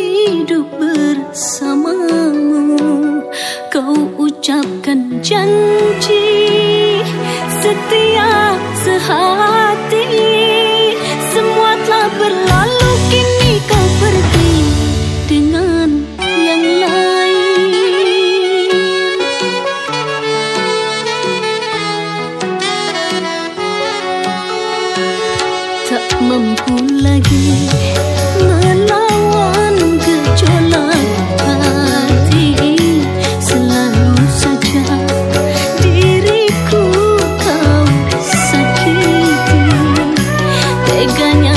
hidup bersamamu. Kau ucapkan janji Setia sehati ah good